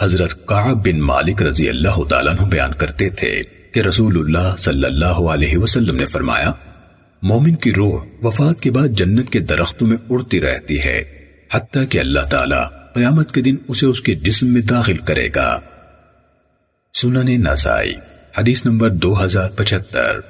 حضرت قعب بن مالک رضی اللہ تعالیٰ عنہ بیان کرتے تھے کہ رسول اللہ صلی اللہ علیہ وسلم نے فرمایا، مومن کی روح وفات کے بعد جنت کے درختوں میں اڑتی رہتی ہے، حتیٰ کہ اللہ تعالیٰ قیامت کے دن اسے اس کے جسم میں داخل کرے گا۔ سنن نسائی، حدیث نمبر دو ہزار پچھتر